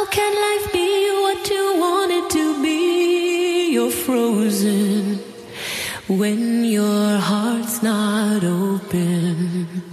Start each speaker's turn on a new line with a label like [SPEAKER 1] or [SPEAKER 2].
[SPEAKER 1] How can life be what you to be? You're frozen when your heart's not open.